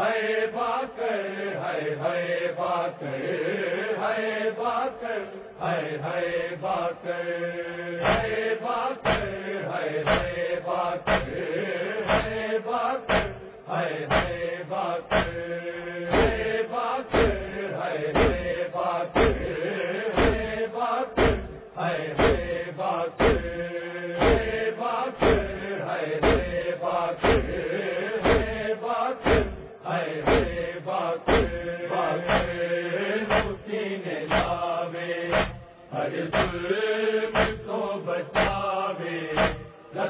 ہے باکر ہے ہے باکر ہے باکر ہے ہے باکر ہے باکر۔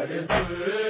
ہر پور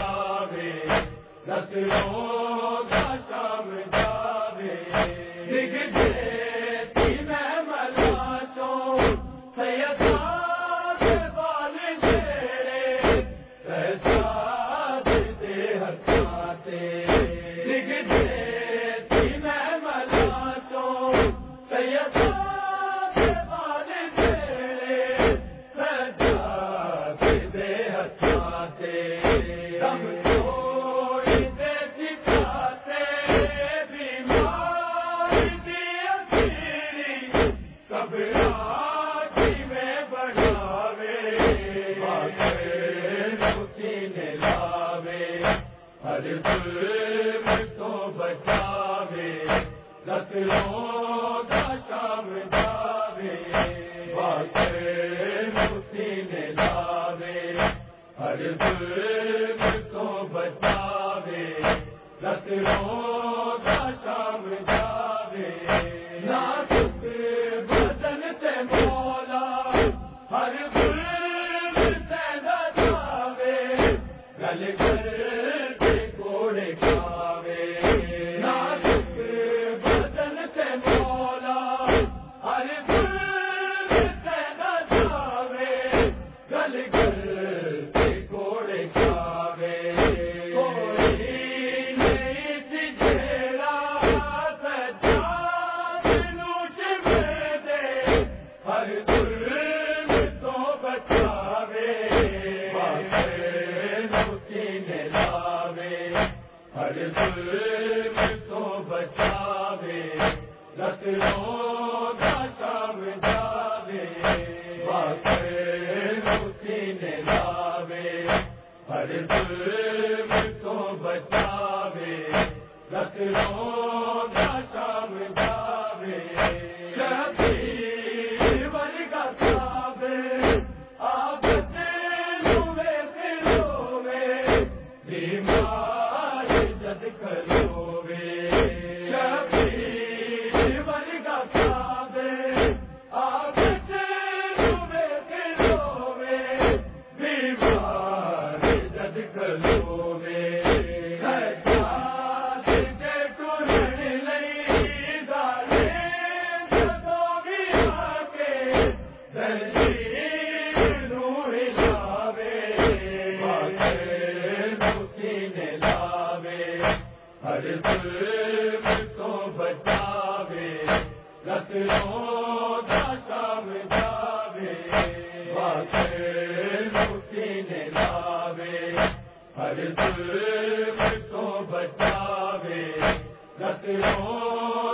رکھ لو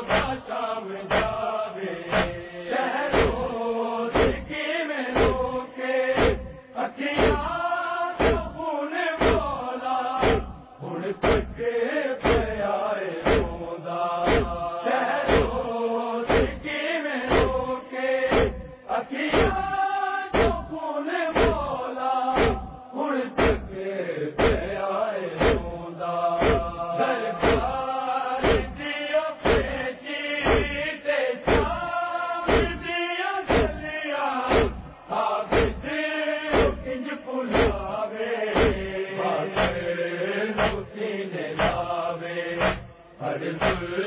بچاوے رتنوں ہر